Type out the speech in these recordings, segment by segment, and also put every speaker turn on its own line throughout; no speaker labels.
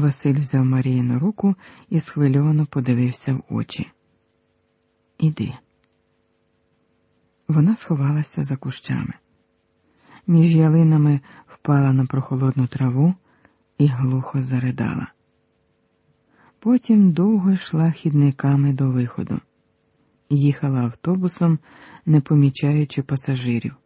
Василь взяв Маріїну руку і схвильовано подивився в очі. Іди. Вона сховалася за кущами. Між ялинами впала на прохолодну траву і глухо заридала. Потім довго йшла хідниками до виходу, їхала автобусом, не помічаючи пасажирів.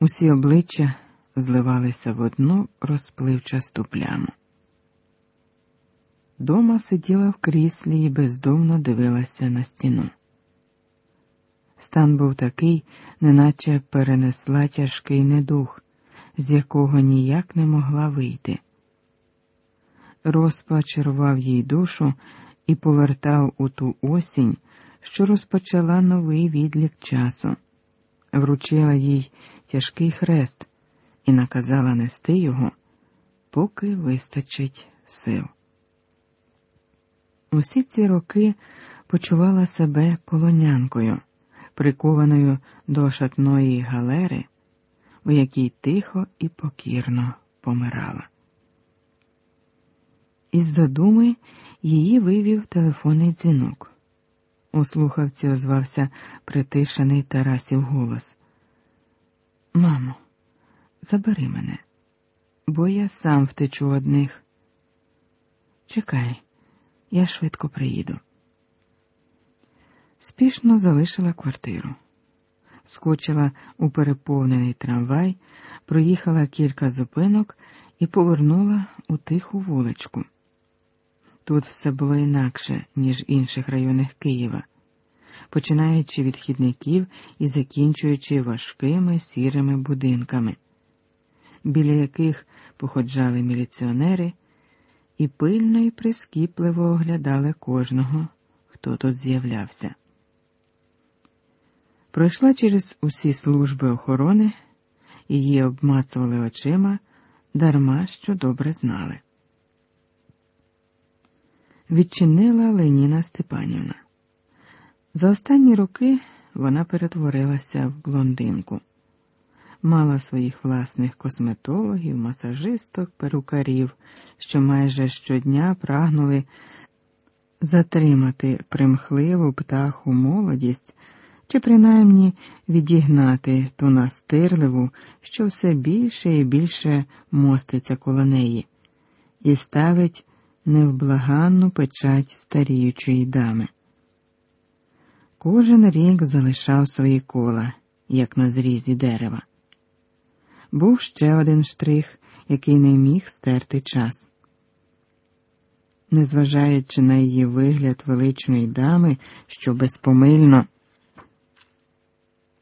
Усі обличчя зливалися в одну розпливчасту пляму. Дома сиділа в кріслі і бездомно дивилася на стіну. Стан був такий, неначе перенесла тяжкий недух, з якого ніяк не могла вийти. Розпач рвав їй душу і повертав у ту осінь, що розпочала новий відлік часу, вручила їй тяжкий хрест і наказала нести його, поки вистачить сил. Усі ці роки почувала себе полонянкою, прикованою до шатної галери, у якій тихо і покірно помирала. Із задуми її вивів телефонний дзвінок. У слухавці озвався притишений Тарасів голос. Мамо, забери мене, бо я сам втечу одних. Чекай, я швидко приїду. Спішно залишила квартиру, скочила у переповнений трамвай, проїхала кілька зупинок і повернула у тиху вуличку. Тут все було інакше, ніж в інших районах Києва, починаючи від хідників і закінчуючи важкими сірими будинками, біля яких походжали міліціонери і пильно і прискіпливо оглядали кожного, хто тут з'являвся. Пройшла через усі служби охорони, її обмацували очима, дарма що добре знали відчинила Леніна Степанівна. За останні роки вона перетворилася в блондинку, мала своїх власних косметологів, масажисток, перукарів, що майже щодня прагнули затримати примхливу птаху молодість чи принаймні відігнати ту настирливу, що все більше і більше моститься коло неї, і ставить невблаганну печать старіючої дами. Кожен рік залишав свої кола, як на зрізі дерева. Був ще один штрих, який не міг стерти час. Незважаючи на її вигляд величної дами, що безпомильно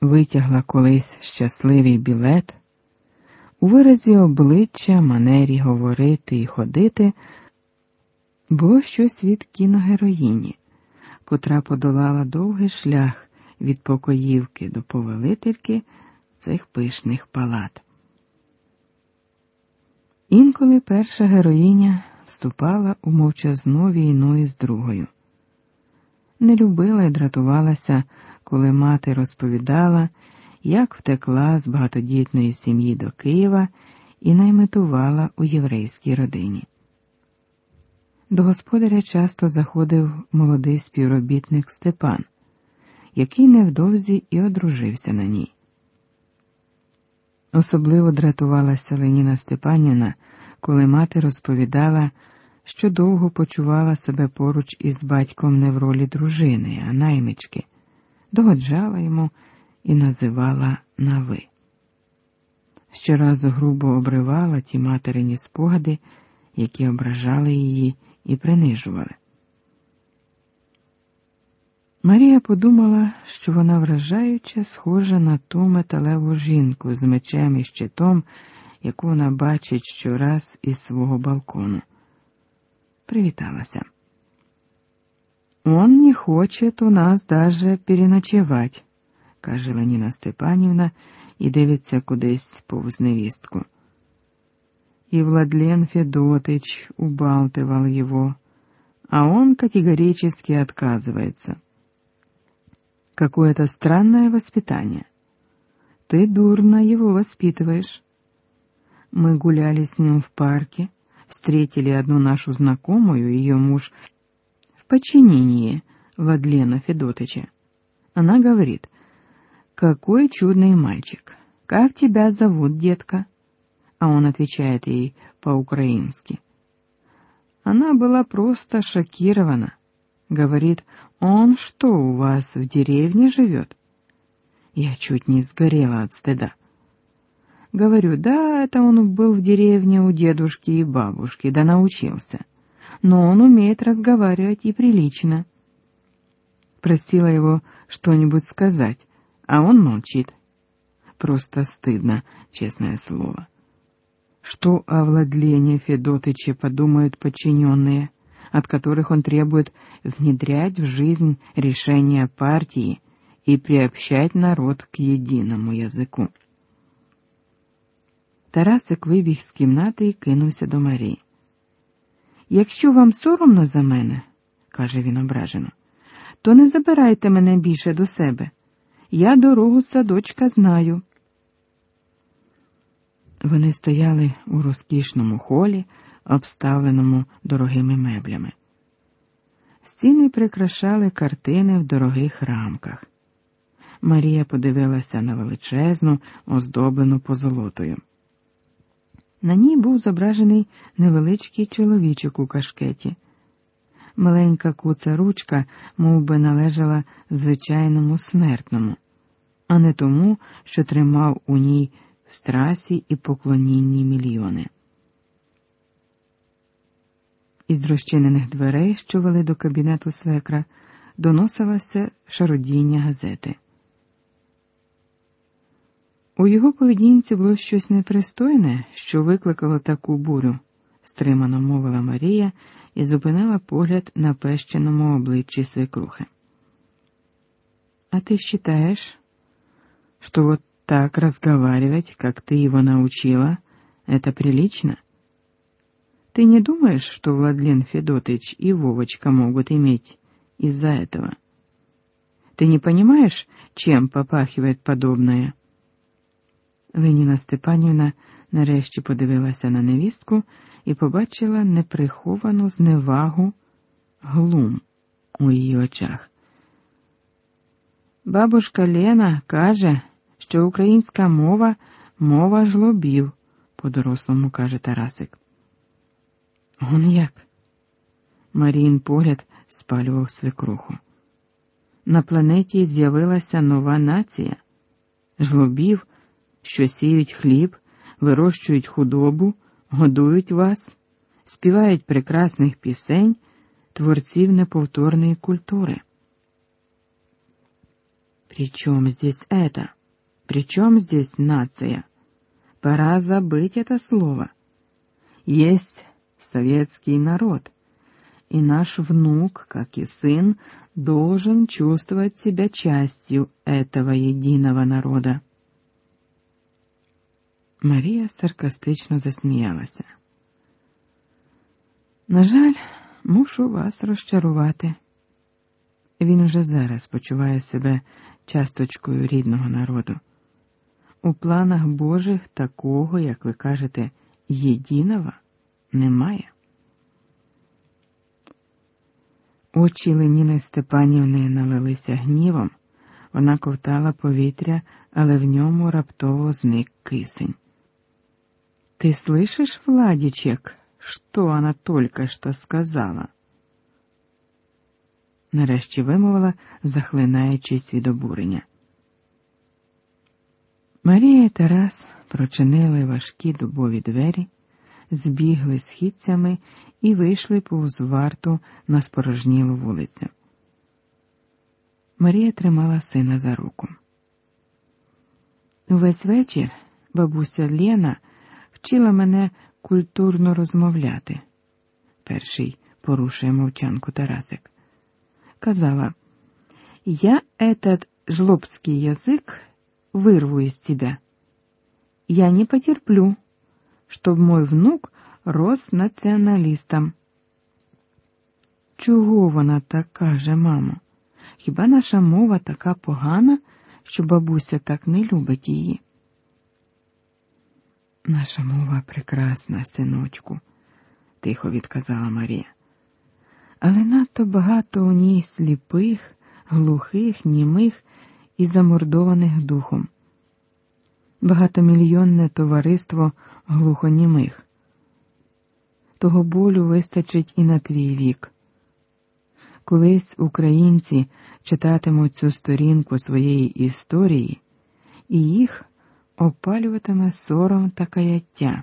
витягла колись щасливий білет, у виразі обличчя, манері говорити і ходити було щось від кіногероїні, котра подолала довгий шлях від покоївки до повелительки цих пишних палат. Інколи перша героїня вступала у мовчазну війну із другою. Не любила і дратувалася, коли мати розповідала, як втекла з багатодітної сім'ї до Києва і найметувала у єврейській родині. До господаря часто заходив молодий співробітник Степан, який невдовзі і одружився на ній. Особливо дратувалася Леніна Степанівна, коли мати розповідала, що довго почувала себе поруч із батьком не в ролі дружини, а наймички, догоджала йому і називала на ви. Щоразу грубо обривала ті материні спогади, які ображали її і принижували. Марія подумала, що вона вражаюче схожа на ту металеву жінку з мечем і щитом, яку вона бачить щораз із свого балкону. Привіталася. Он не хочет у нас даже переночевать, каже Леніна Степанівна і дивиться кудись повз невістку и Владлен Федотыч убалтывал его, а он категорически отказывается. Какое-то странное воспитание. Ты дурно его воспитываешь. Мы гуляли с ним в парке, встретили одну нашу знакомую, ее муж, в подчинении Владлена Федотыча. Она говорит, «Какой чудный мальчик! Как тебя зовут, детка?» А он отвечает ей по-украински. Она была просто шокирована. Говорит, «Он что, у вас в деревне живет?» Я чуть не сгорела от стыда. Говорю, да, это он был в деревне у дедушки и бабушки, да научился. Но он умеет разговаривать и прилично. Просила его что-нибудь сказать, а он молчит. Просто стыдно, честное слово. Что о Владлене Федотыче подумают подчиненные, от которых он требует внедрять в жизнь решения партии и приобщать народ к единому языку. Тарасик вибіг з кімнати і кинувся до Марії. Якщо вам соромно за мене, каже він ображено, то не забирайте мене більше до себе. Я дорогу садочка знаю. Вони стояли у розкішному холі, обставленому дорогими меблями. Стіни прикрашали картини в дорогих рамках. Марія подивилася на величезну, оздоблену позолотою. На ній був зображений невеличкий чоловічок у кашкеті. Маленька куца ручка мов би, належала звичайному смертному, а не тому, що тримав у ній страсі і поклонінні мільйони. Із розчинених дверей, що вели до кабінету свекра, доносилося шародіння газети. У його поведінці було щось непристойне, що викликало таку бурю, стримано мовила Марія і зупинила погляд на пещеному обличчі свекрухи. А ты считаешь, что вот так разговаривать, как ты его научила, это прилично? Ты не думаешь, что Владлен Федотыч и Вовочка могут иметь из-за этого? Ты не понимаешь, чем попахивает подобное? Леніна Степанівна нарешті подивилася на невістку і побачила неприховану зневагу глум у її очах. Бабушка Лена каже, що українська мова мова жлобів, по-дорослому каже Тарасик. Он як? Марін погляд спалював свекруху. На планеті з'явилася нова нація жлобів що сіють хліб, вирощують худобу, годують вас, співають прекрасних пісень, творців неповторної культури. Причем здесь это? Причем здесь нация? Пора забыть это слово. Есть советский народ, и наш внук, как и сын, должен чувствовать себя частью этого единого народа. Марія саркастично засміялася. На жаль, мушу вас розчарувати. Він уже зараз почуває себе часточкою рідного народу. У планах Божих такого, як ви кажете, єдиного немає. Очі Леніни Степанівни налилися гнівом, вона ковтала повітря, але в ньому раптово зник кисень. Ты слышишь, Владичек, что она только что сказала? Нарешті вимовила, захлинаючись від обурення. Марія і Тарас прочинили важкі дубові двері, збігли східцями і вийшли повз варту на спорожнілу вулицю. Марія тримала сина за руку. Увесь вечір бабуся Лена вчила мене культурно розмовляти. Перший порушує мовчанку Тарасик. Казала, я этот жлобский язык вырву из тебя. Я не потерплю, щоб мой внук рос націоналістом. Чого вона так каже, мамо? Хіба наша мова така погана, що бабуся так не любить її? Наша мова прекрасна, синочку, тихо відказала Марія. Але надто багато у ній сліпих, глухих, німих і замордованих духом. Багатомільйонне товариство глухонімих. Того болю вистачить і на твій вік. Колись українці читатимуть цю сторінку своєї історії, і їх опалюватиме сором та каяття.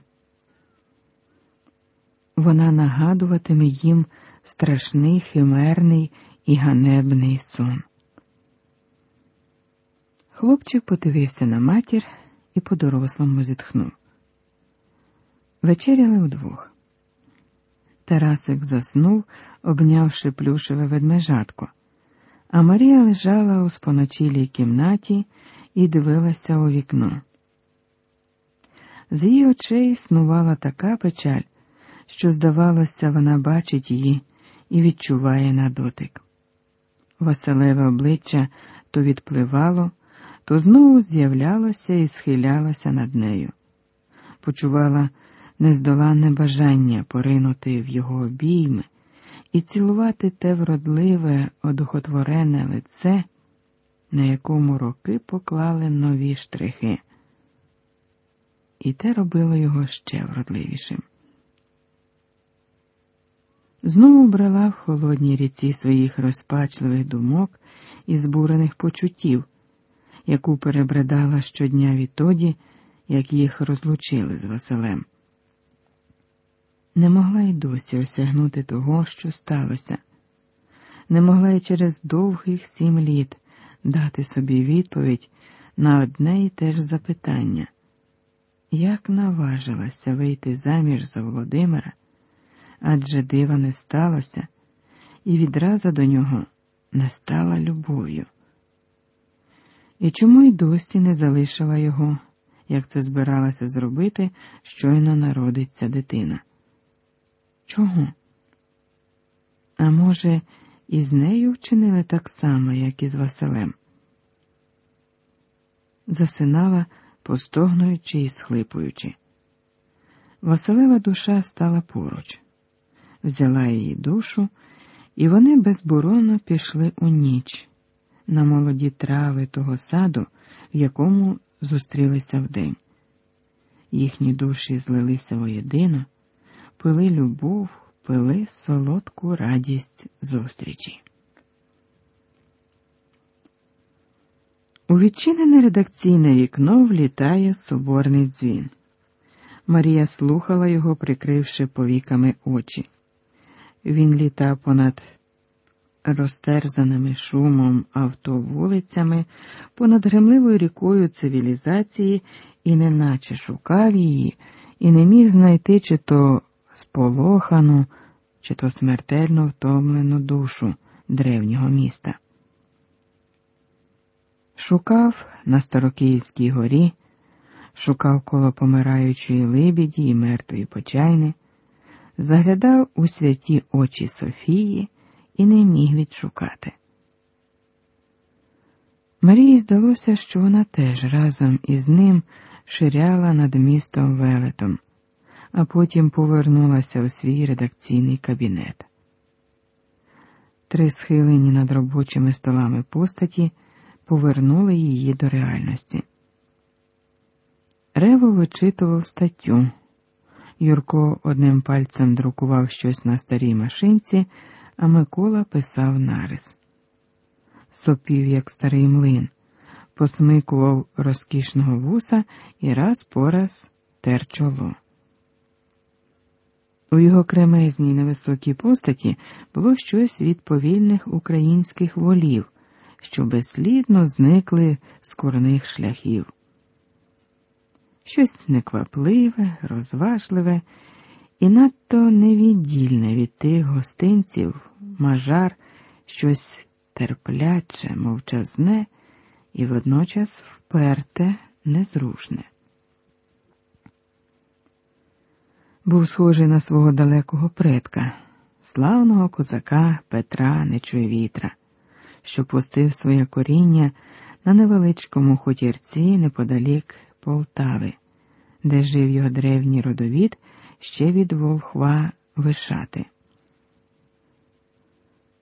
Вона нагадуватиме їм страшний химерний і ганебний сон. Хлопчик подивився на матір і по-дорослому зітхнув. Вечеряли вдвох. Тарасик заснув, обнявши плюшеве ведмежатко, а Марія лежала у споночілій кімнаті і дивилася у вікно. З її очей снувала така печаль, що, здавалося, вона бачить її і відчуває на дотик. Василеве обличчя то відпливало, то знову з'являлося і схилялося над нею. Почувала нездоланне бажання поринути в його обійми і цілувати те вродливе, одухотворене лице, на якому роки поклали нові штрихи. І те робило його ще вродливішим. Знову брала в холодній ріці своїх розпачливих думок і збурених почуттів, яку перебредала щодня відтоді, як їх розлучили з Василем. Не могла й досі осягнути того, що сталося, не могла й через довгих сім літ дати собі відповідь на одне і те ж запитання як наважилася вийти заміж за Володимира, адже дива не сталося, і відразу до нього не стала любов'ю. І чому й досі не залишила його, як це збиралася зробити, щойно народиться дитина? Чого? А може, і з нею вчинили так само, як і з Василем? Засинала, постогнуючи і схлипуючи. Василева душа стала поруч, взяла її душу, і вони безборонно пішли у ніч на молоді трави того саду, в якому зустрілися вдень. Їхні душі злилися воєдино, пили любов, пили солодку радість зустрічі. У відчинене редакційне вікно влітає соборний дзвін. Марія слухала його, прикривши повіками очі. Він літав понад розтерзаними шумом авто вулицями, понад гремливою рікою цивілізації і неначе шукав її, і не міг знайти чи то сполохану, чи то смертельно втомлену душу древнього міста. Шукав на Старокиївській горі, шукав коло помираючої либіді і мертвої почайни, заглядав у святі очі Софії і не міг відшукати. Марії здалося, що вона теж разом із ним ширяла над містом велетом, а потім повернулася у свій редакційний кабінет. Три схилені над робочими столами постаті повернули її до реальності. Рево вичитував статтю. Юрко одним пальцем друкував щось на старій машинці, а Микола писав нарис. Сопів, як старий млин, посмикував розкішного вуса і раз по раз тер чоло. У його кремезній невисокій постаті було щось від повільних українських волів, що безслідно зникли з корних шляхів щось неквапливе, розважливе і надто невіддільне від тих гостинців, мажар, щось терпляче, мовчазне і водночас вперте, незрушне. Був схожий на свого далекого предка, славного козака Петра Нечуєвітра, що пустив своє коріння на невеличкому хутірці неподалік Полтави, де жив його древній родовід ще від волхва Вишати.